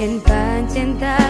pancen pancen tak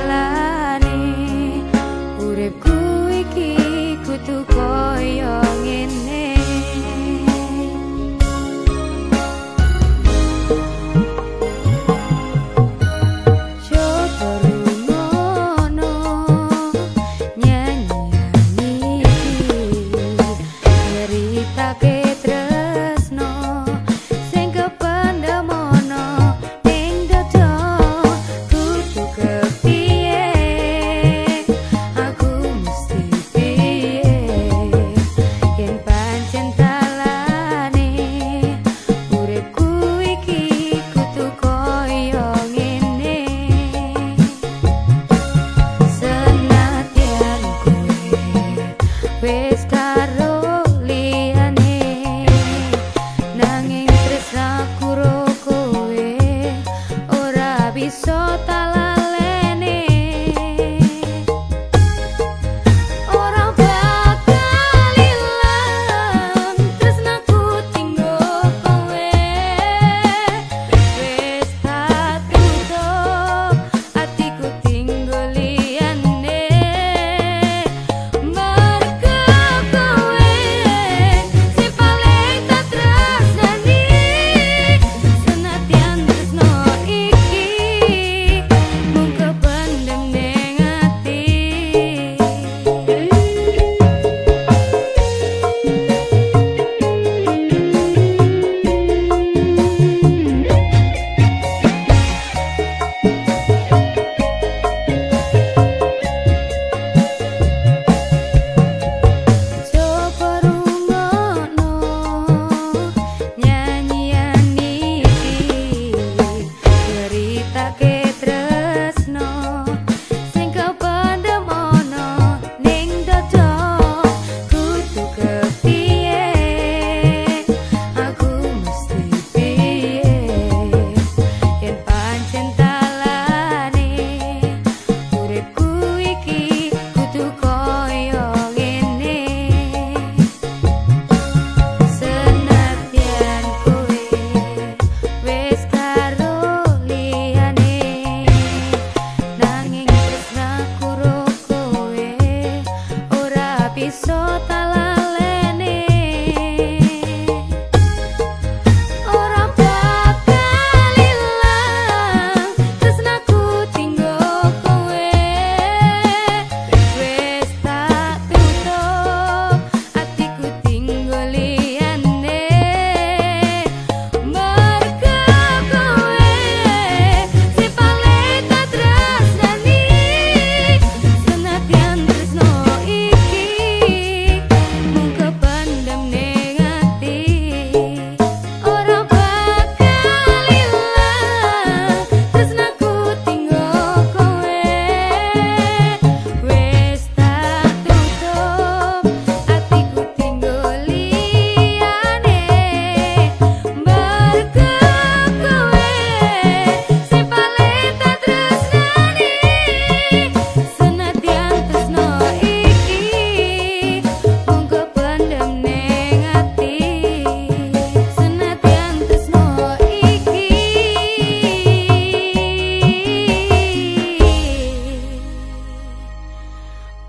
saw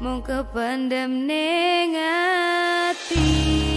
mung kependem ning ati